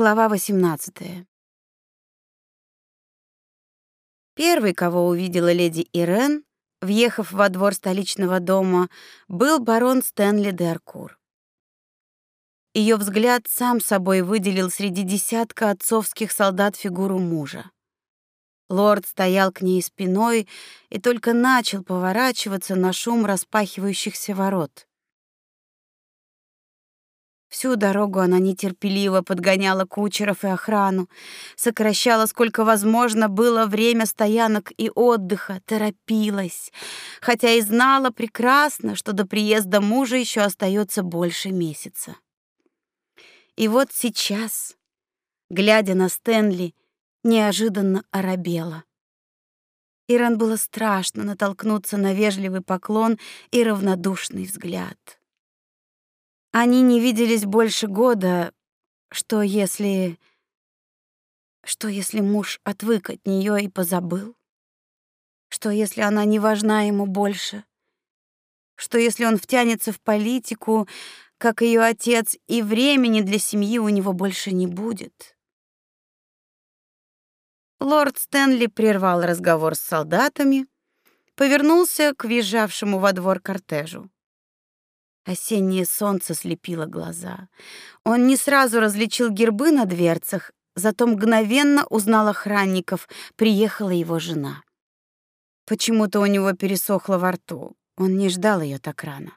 Глава 18. Первый, кого увидела леди Ирен, въехав во двор столичного дома, был барон Стэнли де Аркур. Ее взгляд сам собой выделил среди десятка отцовских солдат фигуру мужа. Лорд стоял к ней спиной и только начал поворачиваться на шум распахивающихся ворот. Всю дорогу она нетерпеливо подгоняла кучеров и охрану, сокращала сколько возможно было время стоянок и отдыха, торопилась, хотя и знала прекрасно, что до приезда мужа еще остается больше месяца. И вот сейчас, глядя на Стэнли, неожиданно оробела. Иран было страшно натолкнуться на вежливый поклон и равнодушный взгляд. Они не виделись больше года. Что если что если муж отвык от нее и позабыл? Что если она не важна ему больше? Что если он втянется в политику, как ее отец, и времени для семьи у него больше не будет? Лорд Стэнли прервал разговор с солдатами, повернулся к въезжавшему во двор кортежу. Осеннее солнце слепило глаза. Он не сразу различил гербы на дверцах, зато мгновенно узнал охранников. Приехала его жена. Почему-то у него пересохло во рту. Он не ждал ее так рано.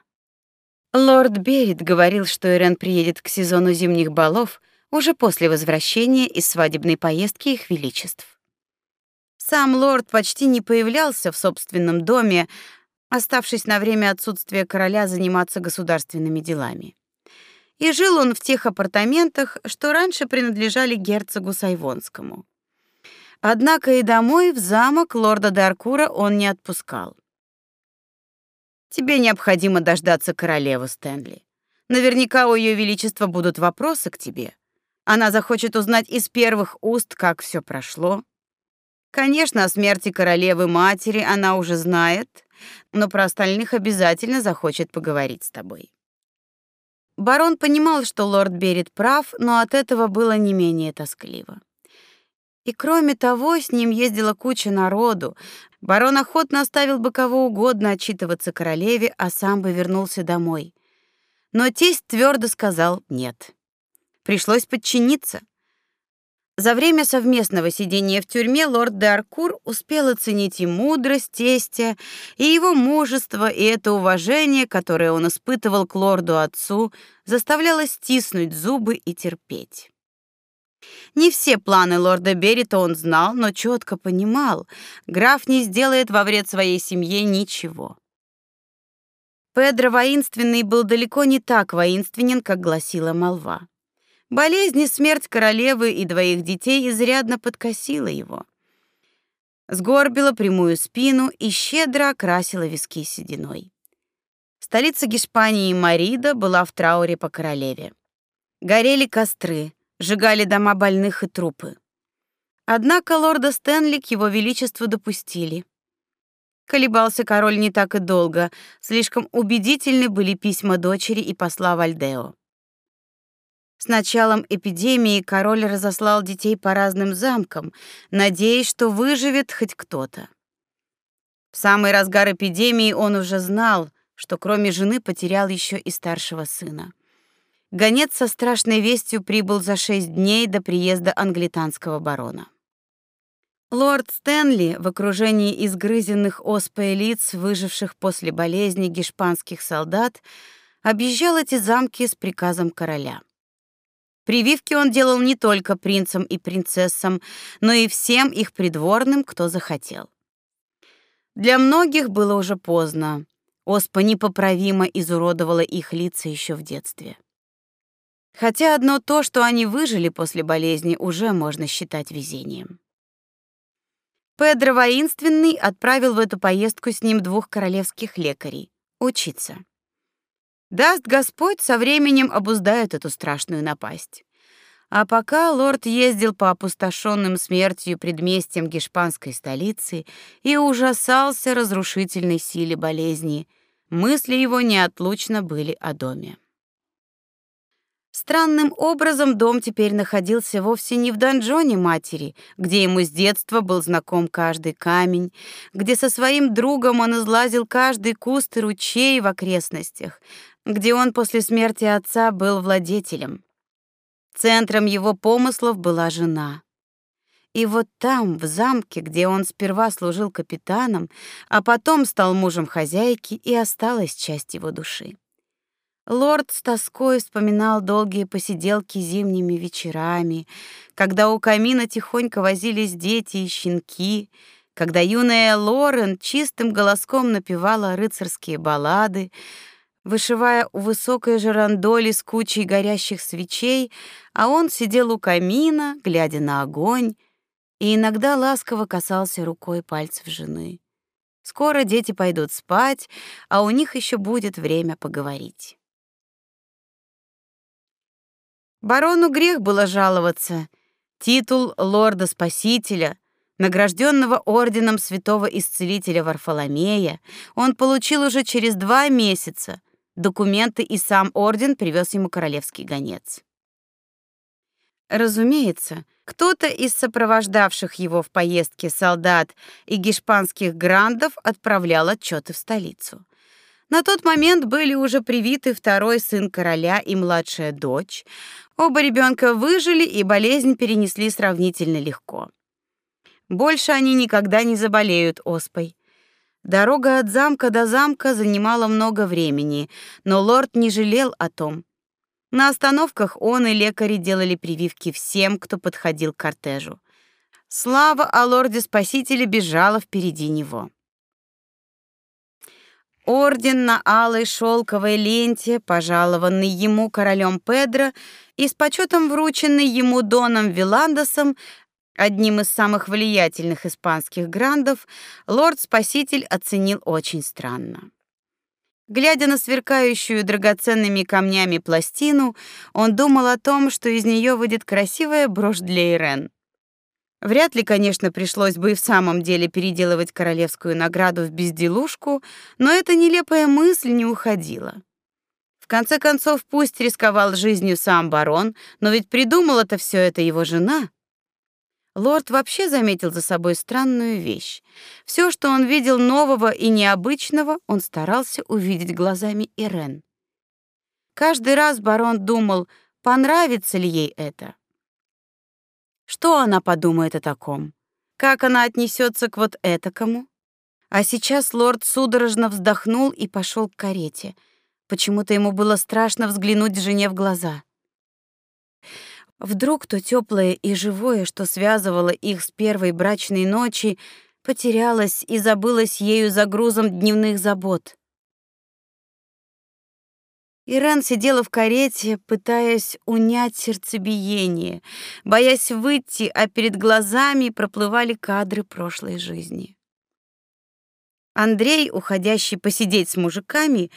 Лорд Берет говорил, что Ирен приедет к сезону зимних балов уже после возвращения из свадебной поездки их величеств. Сам лорд почти не появлялся в собственном доме, оставшись на время отсутствия короля заниматься государственными делами. И жил он в тех апартаментах, что раньше принадлежали герцогу Сайвонскому. Однако и домой в замок лорда Даркура он не отпускал. Тебе необходимо дождаться королевы Стэнли. Наверняка у ее величества будут вопросы к тебе. Она захочет узнать из первых уст, как все прошло. Конечно, о смерти королевы матери она уже знает, но про остальных обязательно захочет поговорить с тобой. Барон понимал, что лорд Берет прав, но от этого было не менее тоскливо. И кроме того, с ним ездила куча народу. Барон охотно оставил бы кого угодно отчитываться королеве, а сам бы вернулся домой. Но тесть твердо сказал «нет». Пришлось подчиниться — за время совместного сидения в тюрьме лорд де Аркур успел оценить и мудрость тестя, и его мужество, и это уважение, которое он испытывал к лорду-отцу, заставляло стиснуть зубы и терпеть. Не все планы лорда Беррита он знал, но четко понимал, граф не сделает во вред своей семье ничего. Педро воинственный был далеко не так воинственен, как гласила молва. Болезнь и смерть королевы и двоих детей изрядно подкосила его. Сгорбила прямую спину и щедро окрасила виски сединой. Столица Гешпании Марида была в трауре по королеве. Горели костры, сжигали дома больных и трупы. Однако лорда Стэнли к его величеству допустили. Колебался король не так и долго, слишком убедительны были письма дочери и посла Вальдео. С началом эпидемии король разослал детей по разным замкам, надеясь, что выживет хоть кто-то. В самый разгар эпидемии он уже знал, что кроме жены потерял еще и старшего сына. Гонец со страшной вестью прибыл за шесть дней до приезда англитанского барона. Лорд Стэнли в окружении изгрызенных оспой лиц, выживших после болезни гешпанских солдат, объезжал эти замки с приказом короля. Прививки он делал не только принцам и принцессам, но и всем их придворным, кто захотел. Для многих было уже поздно. Оспа непоправимо изуродовала их лица еще в детстве. Хотя одно то, что они выжили после болезни, уже можно считать везением. Педро воинственный отправил в эту поездку с ним двух королевских лекарей учиться. Даст Господь, со временем обуздает эту страшную напасть. А пока лорд ездил по опустошенным смертью предместьям гешпанской столицы и ужасался разрушительной силе болезни, мысли его неотлучно были о доме. Странным образом дом теперь находился вовсе не в донжоне матери, где ему с детства был знаком каждый камень, где со своим другом он излазил каждый куст и ручей в окрестностях, где он после смерти отца был владетелем. Центром его помыслов была жена. И вот там, в замке, где он сперва служил капитаном, а потом стал мужем хозяйки, и осталась часть его души. Лорд с тоской вспоминал долгие посиделки зимними вечерами, когда у камина тихонько возились дети и щенки, когда юная Лорен чистым голоском напевала рыцарские баллады, вышивая у высокой жерандоли с кучей горящих свечей, а он сидел у камина, глядя на огонь, и иногда ласково касался рукой пальцев жены. Скоро дети пойдут спать, а у них еще будет время поговорить. Барону грех было жаловаться. Титул лорда-спасителя, награжденного орденом святого исцелителя Варфоломея, он получил уже через два месяца. Документы и сам орден привез ему королевский гонец. Разумеется, кто-то из сопровождавших его в поездке солдат и гешпанских грандов отправлял отчеты в столицу. На тот момент были уже привиты второй сын короля и младшая дочь. Оба ребенка выжили и болезнь перенесли сравнительно легко. Больше они никогда не заболеют оспой. Дорога от замка до замка занимала много времени, но лорд не жалел о том. На остановках он и лекари делали прививки всем, кто подходил к кортежу. Слава о лорде-спасителе бежала впереди него. Орден на алой шелковой ленте, пожалованный ему королем Педро и с почетом врученный ему доном Виландосом, одним из самых влиятельных испанских грандов, лорд-спаситель оценил очень странно. Глядя на сверкающую драгоценными камнями пластину, он думал о том, что из нее выйдет красивая брошь для Ирен. Вряд ли, конечно, пришлось бы и в самом деле переделывать королевскую награду в безделушку, но эта нелепая мысль не уходила. В конце концов, пусть рисковал жизнью сам барон, но ведь придумала-то все это его жена. Лорд вообще заметил за собой странную вещь. Все, что он видел нового и необычного, он старался увидеть глазами Ирен. Каждый раз барон думал, понравится ли ей это. Что она подумает о таком? Как она отнесется к вот этакому? А сейчас лорд судорожно вздохнул и пошел к карете. Почему-то ему было страшно взглянуть жене в глаза. Вдруг то теплое и живое, что связывало их с первой брачной ночи, потерялось и забылось ею за грузом дневных забот. Ирен сидела в карете, пытаясь унять сердцебиение, боясь выйти, а перед глазами проплывали кадры прошлой жизни. Андрей, уходящий посидеть с мужиками,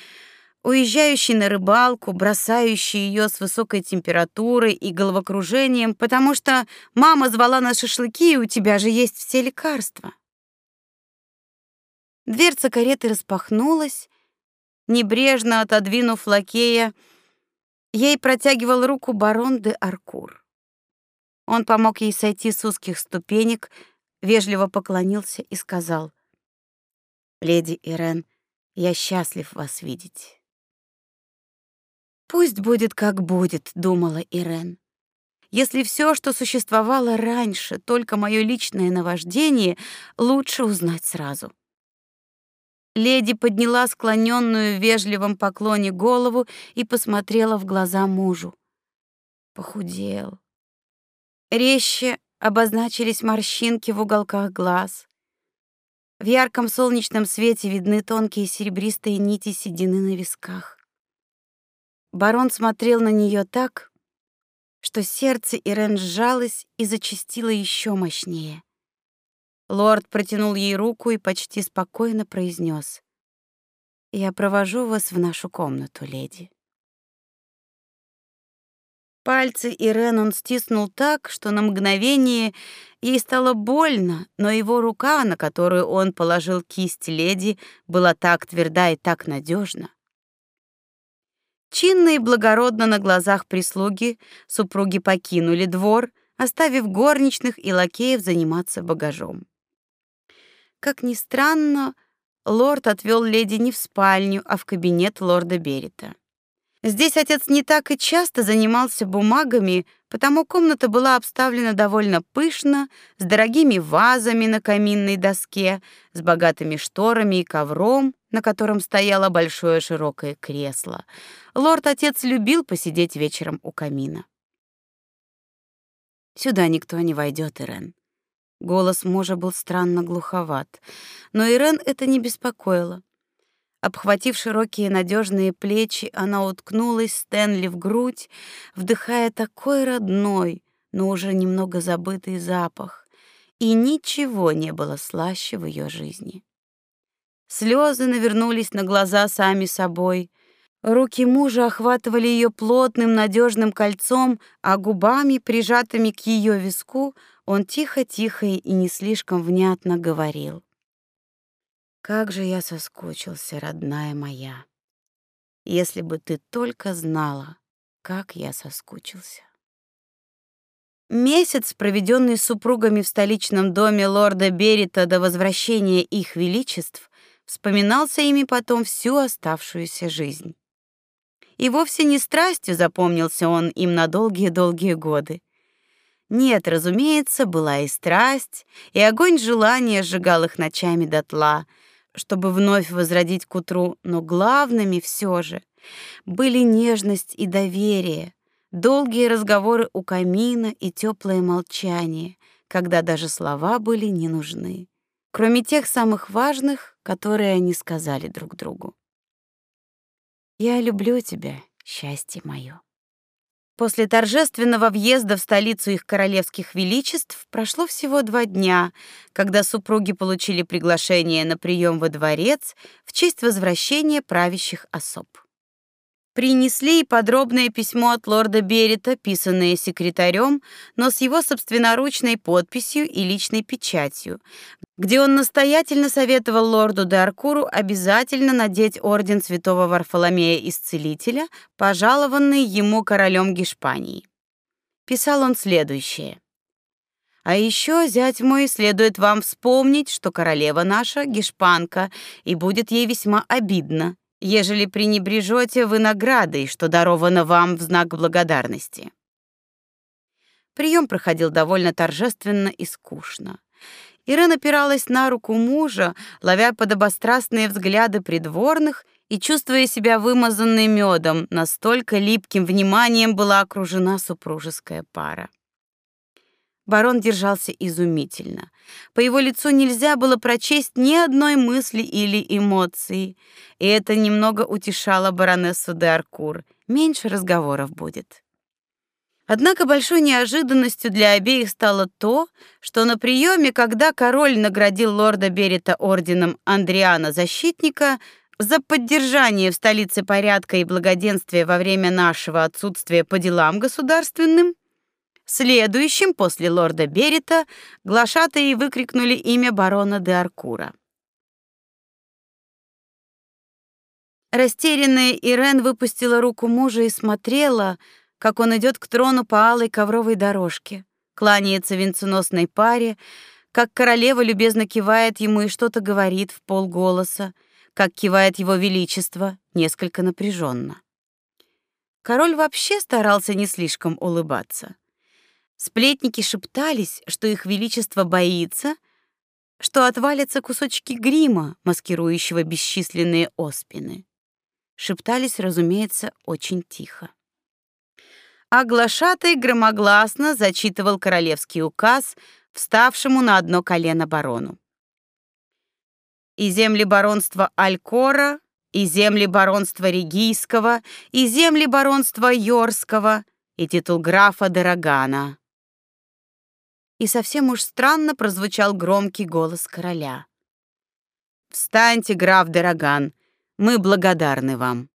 уезжающий на рыбалку, бросающий ее с высокой температурой и головокружением, потому что мама звала на шашлыки, и у тебя же есть все лекарства. Дверца кареты распахнулась, Небрежно отодвинув лакея, ей протягивал руку барон де Аркур. Он помог ей сойти с узких ступенек, вежливо поклонился и сказал: "Леди Ирен, я счастлив вас видеть". Пусть будет как будет, думала Ирен. Если все, что существовало раньше, только мое личное наваждение, лучше узнать сразу. Леди подняла склоненную в вежливом поклоне голову и посмотрела в глаза мужу. Похудел. Резче обозначились морщинки в уголках глаз. В ярком солнечном свете видны тонкие серебристые нити седины на висках. Барон смотрел на нее так, что сердце Ирен сжалось и зачастило еще мощнее. Лорд протянул ей руку и почти спокойно произнес: "Я провожу вас в нашу комнату, леди". Пальцы Ирен он стиснул так, что на мгновение ей стало больно, но его рука, на которую он положил кисть леди, была так тверда и так надежна. Чинно и благородно на глазах прислуги супруги покинули двор, оставив горничных и лакеев заниматься багажом. Как ни странно, лорд отвел леди не в спальню, а в кабинет лорда Берита. Здесь отец не так и часто занимался бумагами, потому комната была обставлена довольно пышно, с дорогими вазами на каминной доске, с богатыми шторами и ковром, на котором стояло большое широкое кресло. Лорд-отец любил посидеть вечером у камина. Сюда никто не войдет, Ирен. Голос мужа был странно глуховат, но Ирен это не беспокоило. Обхватив широкие надежные плечи, она уткнулась Стэнли в грудь, вдыхая такой родной, но уже немного забытый запах, и ничего не было слаще в ее жизни. Слезы навернулись на глаза сами собой. Руки мужа охватывали ее плотным надежным кольцом, а губами, прижатыми к ее виску, он тихо-тихо и не слишком внятно говорил: "Как же я соскучился, родная моя. Если бы ты только знала, как я соскучился". Месяц, проведенный супругами в столичном доме лорда Берита до возвращения их величеств, вспоминался ими потом всю оставшуюся жизнь. И вовсе не страстью запомнился он им на долгие-долгие годы. Нет, разумеется, была и страсть, и огонь желания сжигал их ночами дотла, чтобы вновь возродить к утру, но главными все же были нежность и доверие, долгие разговоры у камина и теплое молчание, когда даже слова были не нужны кроме тех самых важных, которые они сказали друг другу. Я люблю тебя, счастье мое. После торжественного въезда в столицу их королевских величеств прошло всего два дня, когда супруги получили приглашение на прием во дворец в честь возвращения правящих особ. Принесли и подробное письмо от лорда Берета, писанное секретарем, но с его собственноручной подписью и личной печатью, где он настоятельно советовал лорду де Аркуру обязательно надеть орден святого Варфоломея Исцелителя, пожалованный ему королем Гешпании. Писал он следующее: а еще, зять мой, следует вам вспомнить, что королева наша гешпанка, и будет ей весьма обидно, ежели пренебрежете вы наградой, что даровано вам в знак благодарности. Прием проходил довольно торжественно и скучно. Ирена опиралась на руку мужа, ловя подобострастные взгляды придворных и чувствуя себя вымазанной медом, настолько липким вниманием была окружена супружеская пара. Барон держался изумительно. По его лицу нельзя было прочесть ни одной мысли или эмоции, и это немного утешало баронессу де Аркур. Меньше разговоров будет. Однако большой неожиданностью для обеих стало то, что на приеме, когда король наградил лорда Берета орденом Андриана Защитника за поддержание в столице порядка и благоденствия во время нашего отсутствия по делам государственным, Следующим после лорда Берита глашатаи выкрикнули имя барона де Аркура. Растерянная Ирен выпустила руку мужа и смотрела, как он идет к трону по алой ковровой дорожке, кланяется венценосной паре, как королева любезно кивает ему и что-то говорит в полголоса, как кивает его величество, несколько напряженно. Король вообще старался не слишком улыбаться. Сплетники шептались, что их величество боится, что отвалятся кусочки грима, маскирующего бесчисленные оспины. Шептались, разумеется, очень тихо. А глашатай громогласно зачитывал королевский указ вставшему на одно колено барону. И земли баронства Алькора, и земли баронства Ригийского, и земли баронства Йорского, и титул графа Дорогана и совсем уж странно прозвучал громкий голос короля. «Встаньте, граф Дороган, мы благодарны вам».